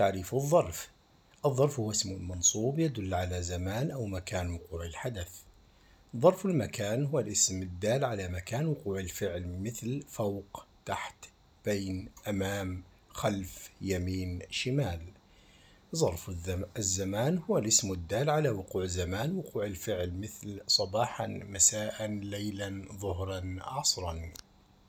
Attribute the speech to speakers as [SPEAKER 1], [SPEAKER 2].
[SPEAKER 1] تعريف الظرف. الظرف هو اسم منصوب يدل على زمان أو مكان وقوع الحدث. ظرف المكان هو الاسم الدال على مكان وقوع الفعل مثل فوق تحت بين أمام خلف يمين شمال. ظرف الزمان هو الاسم الدال على وقوع زمان وقوع الفعل مثل صباحا مساء ليلا ظهرا عصرا.